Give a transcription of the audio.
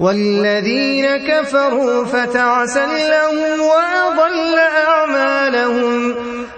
وَالَّذِينَ كَفَرُوا فَتَعْسًا لَّهُمْ وَأَضَلَّ